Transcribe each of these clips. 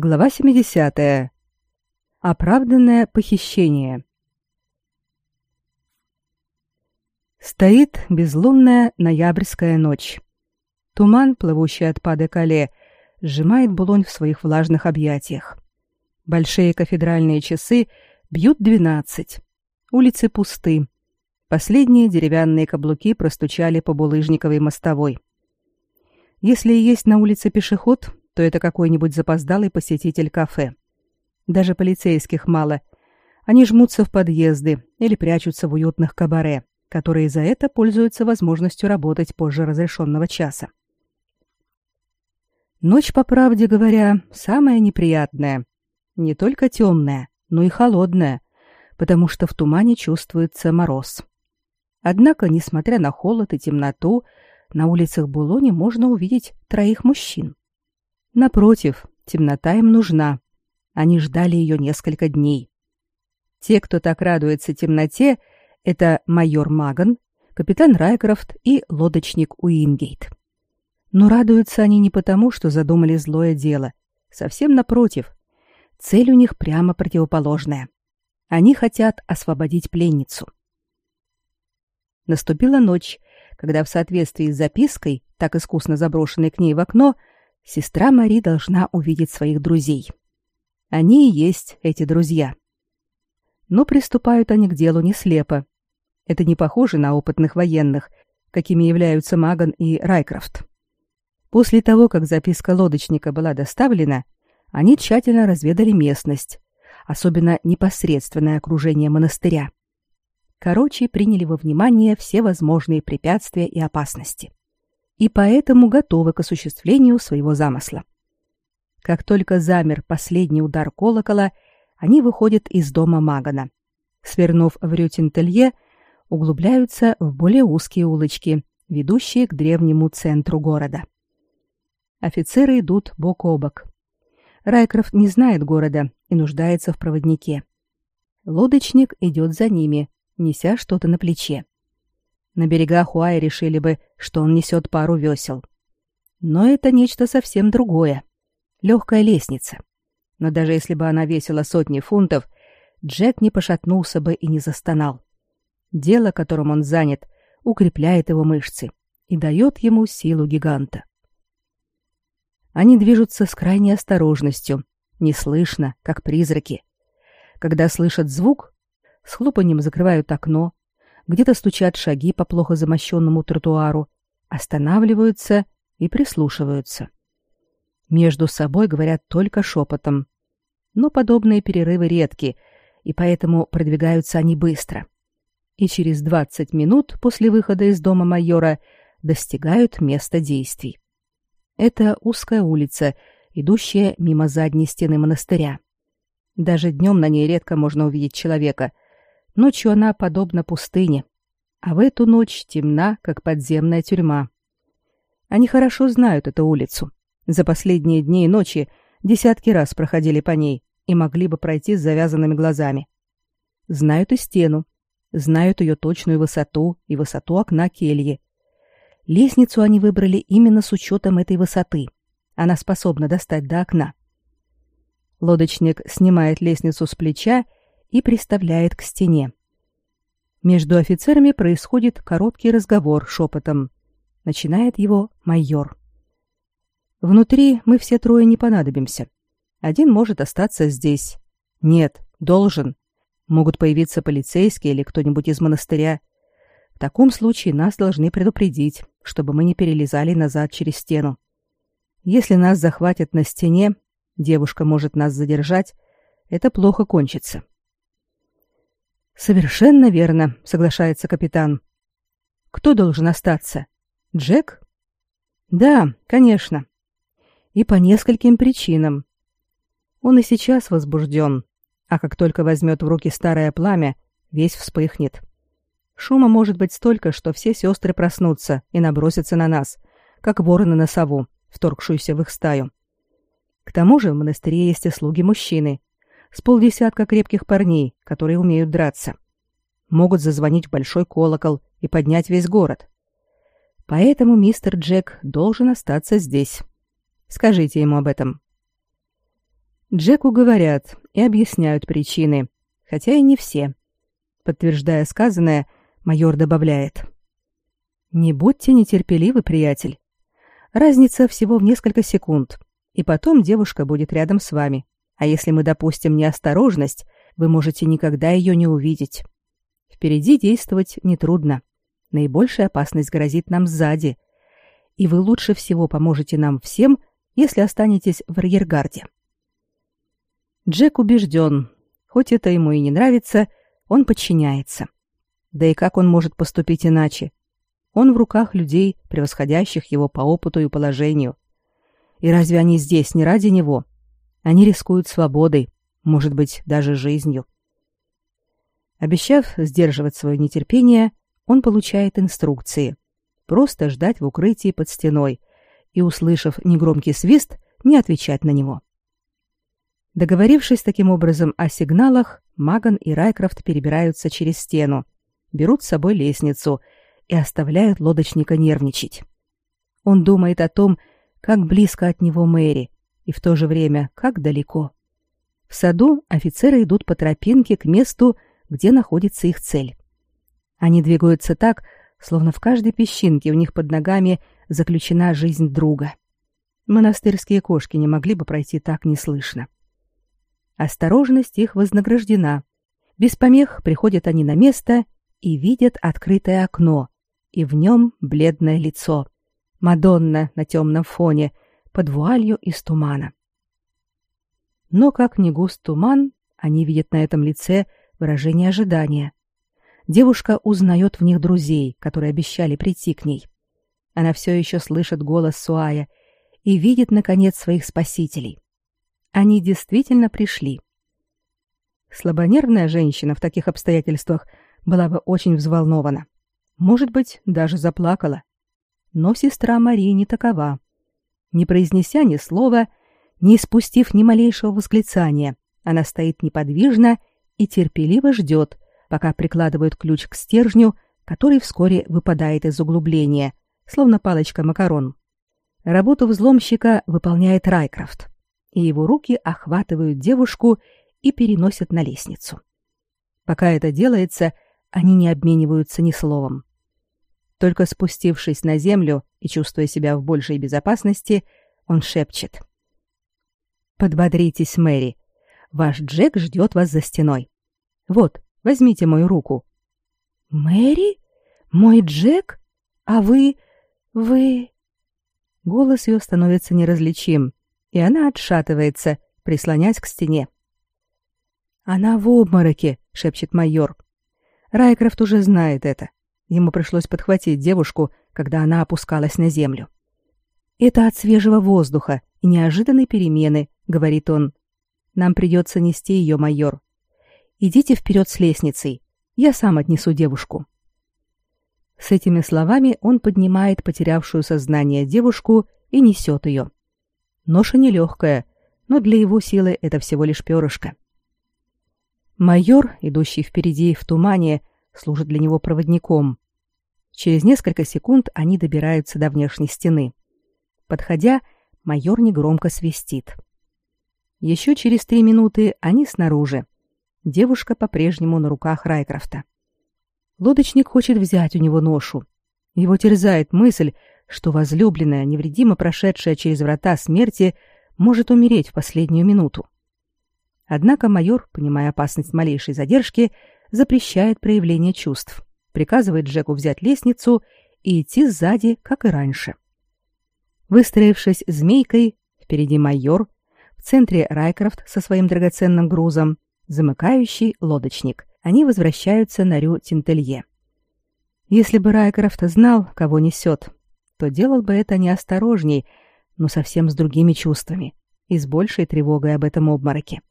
Глава 70. Оправданное похищение. Стоит безлунная ноябрьская ночь. Туман, плывущий от Паде-Кале, сжимает Булонь в своих влажных объятиях. Большие кафедральные часы бьют двенадцать. Улицы пусты. Последние деревянные каблуки простучали по булыжниковой мостовой. Если и есть на улице пешеход, то это какой-нибудь запоздалый посетитель кафе. Даже полицейских мало. Они жмутся в подъезды или прячутся в уютных кабаре, которые за это пользуются возможностью работать позже разрешенного часа. Ночь, по правде говоря, самая неприятная. Не только темная, но и холодная, потому что в тумане чувствуется мороз. Однако, несмотря на холод и темноту, на улицах Булони можно увидеть троих мужчин. Напротив, темнота им нужна. Они ждали ее несколько дней. Те, кто так радуется темноте, это майор Маган, капитан Райкрофт и лодочник Уингейт. Но радуются они не потому, что задумали злое дело. Совсем напротив. Цель у них прямо противоположная. Они хотят освободить пленницу. Наступила ночь, когда в соответствии с запиской, так искусно заброшенной к ней в окно, Сестра Мари должна увидеть своих друзей. Они и есть эти друзья. Но приступают они к делу не слепо. Это не похоже на опытных военных, какими являются Маган и Райкрофт. После того, как записка лодочника была доставлена, они тщательно разведали местность, особенно непосредственное окружение монастыря. Короче, приняли во внимание все возможные препятствия и опасности и поэтому готовы к осуществлению своего замысла. Как только замер последний удар колокола, они выходят из дома Магана. Свернув в Рютентелье, углубляются в более узкие улочки, ведущие к древнему центру города. Офицеры идут бок о бок. Райкрофт не знает города и нуждается в проводнике. Лодочник идет за ними, неся что-то на плече. На берегах Уай решили бы, что он несет пару весел. Но это нечто совсем другое. Легкая лестница. Но даже если бы она весила сотни фунтов, Джек не пошатнулся бы и не застонал. Дело, которым он занят, укрепляет его мышцы и дает ему силу гиганта. Они движутся с крайней осторожностью, неслышно, как призраки. Когда слышат звук, с хлопанием закрывают окно, где-то стучат шаги по плохо замощенному тротуару, останавливаются и прислушиваются. Между собой говорят только шепотом. Но подобные перерывы редки, и поэтому продвигаются они быстро. И через 20 минут после выхода из дома майора достигают места действий. Это узкая улица, идущая мимо задней стены монастыря. Даже днем на ней редко можно увидеть человека — Ночью она подобна пустыне, а в эту ночь темна, как подземная тюрьма. Они хорошо знают эту улицу. За последние дни и ночи десятки раз проходили по ней и могли бы пройти с завязанными глазами. Знают и стену, знают ее точную высоту и высоту окна кельи. Лестницу они выбрали именно с учетом этой высоты. Она способна достать до окна. Лодочник снимает лестницу с плеча и приставляет к стене. Между офицерами происходит короткий разговор шепотом. Начинает его майор. Внутри мы все трое не понадобимся. Один может остаться здесь. Нет, должен. Могут появиться полицейские или кто-нибудь из монастыря. В таком случае нас должны предупредить, чтобы мы не перелезали назад через стену. Если нас захватят на стене, девушка может нас задержать, это плохо кончится. Совершенно верно, соглашается капитан. Кто должен остаться? Джек? Да, конечно. И по нескольким причинам. Он и сейчас возбужден, а как только возьмет в руки старое пламя, весь вспыхнет. Шума может быть столько, что все сестры проснутся и набросятся на нас, как вороны на сову, вторгшуюся в их стаю. К тому же в монастыре есть и слуги мужчины, с полдесятка крепких парней, которые умеют драться. Могут зазвонить большой колокол и поднять весь город. Поэтому мистер Джек должен остаться здесь. Скажите ему об этом. Джеку говорят и объясняют причины, хотя и не все. Подтверждая сказанное, майор добавляет. «Не будьте нетерпеливы, приятель. Разница всего в несколько секунд, и потом девушка будет рядом с вами. А если мы допустим неосторожность, вы можете никогда ее не увидеть. Впереди действовать нетрудно. Наибольшая опасность грозит нам сзади. И вы лучше всего поможете нам всем, если останетесь в арьергарде. Джек убежден, хоть это ему и не нравится, он подчиняется. Да и как он может поступить иначе? Он в руках людей, превосходящих его по опыту и положению. И разве они здесь не ради него? Они рискуют свободой, может быть, даже жизнью. Обещав сдерживать свое нетерпение, он получает инструкции. Просто ждать в укрытии под стеной и, услышав негромкий свист, не отвечать на него. Договорившись таким образом о сигналах, Маган и Райкрафт перебираются через стену, берут с собой лестницу и оставляют лодочника нервничать. Он думает о том, как близко от него Мэри, и в то же время как далеко. В саду офицеры идут по тропинке к месту, где находится их цель. Они двигаются так, словно в каждой песчинке у них под ногами заключена жизнь друга. Монастырские кошки не могли бы пройти так неслышно. Осторожность их вознаграждена. Без помех приходят они на место и видят открытое окно, и в нем бледное лицо. Мадонна на темном фоне, под вуалью из тумана. Но как не густ туман, они видят на этом лице выражение ожидания. Девушка узнает в них друзей, которые обещали прийти к ней. Она все еще слышит голос Суая и видит, наконец, своих спасителей. Они действительно пришли. Слабонервная женщина в таких обстоятельствах была бы очень взволнована. Может быть, даже заплакала. Но сестра Марии не такова. Не произнеся ни слова, не испустив ни малейшего восклицания, она стоит неподвижно и терпеливо ждет, пока прикладывают ключ к стержню, который вскоре выпадает из углубления, словно палочка макарон. Работу взломщика выполняет Райкрафт, и его руки охватывают девушку и переносят на лестницу. Пока это делается, они не обмениваются ни словом. Только спустившись на землю и чувствуя себя в большей безопасности, он шепчет. Подбодритесь, Мэри. Ваш Джек ждет вас за стеной. Вот, возьмите мою руку. Мэри? Мой Джек? А вы... вы... Голос ее становится неразличим, и она отшатывается, прислонясь к стене. «Она в обмороке», — шепчет майор. Райкрафт уже знает это. Ему пришлось подхватить девушку, когда она опускалась на землю. Это от свежего воздуха и неожиданной перемены, говорит он. Нам придется нести ее, майор. Идите вперед с лестницей. Я сам отнесу девушку. С этими словами он поднимает потерявшую сознание девушку и несет ее. Ноша нелегкая, но для его силы это всего лишь перышко. Майор, идущий впереди в тумане, служит для него проводником. Через несколько секунд они добираются до внешней стены. Подходя, майор негромко свистит. Еще через три минуты они снаружи. Девушка по-прежнему на руках Райкрафта. Лодочник хочет взять у него ношу. Его терзает мысль, что возлюбленная, невредимо прошедшая через врата смерти, может умереть в последнюю минуту. Однако майор, понимая опасность малейшей задержки, запрещает проявление чувств, приказывает Джеку взять лестницу и идти сзади, как и раньше. Выстроившись змейкой, впереди майор, в центре Райкрафт со своим драгоценным грузом, замыкающий лодочник. Они возвращаются на Рю Тинтелье. Если бы Райкрафт знал, кого несет, то делал бы это неосторожней, но совсем с другими чувствами и с большей тревогой об этом обмороке.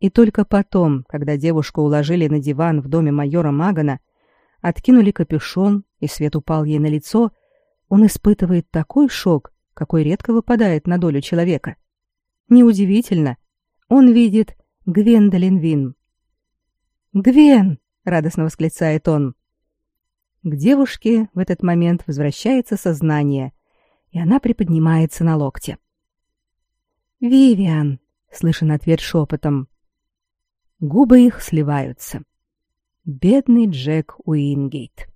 И только потом, когда девушку уложили на диван в доме майора Магана, откинули капюшон, и свет упал ей на лицо, он испытывает такой шок, какой редко выпадает на долю человека. Неудивительно. Он видит Гвендолин Вин. «Гвен!» — радостно восклицает он. К девушке в этот момент возвращается сознание, и она приподнимается на локте. «Вивиан!» — слышен ответ шепотом. Губы их сливаются. Бедный Джек Уингейт.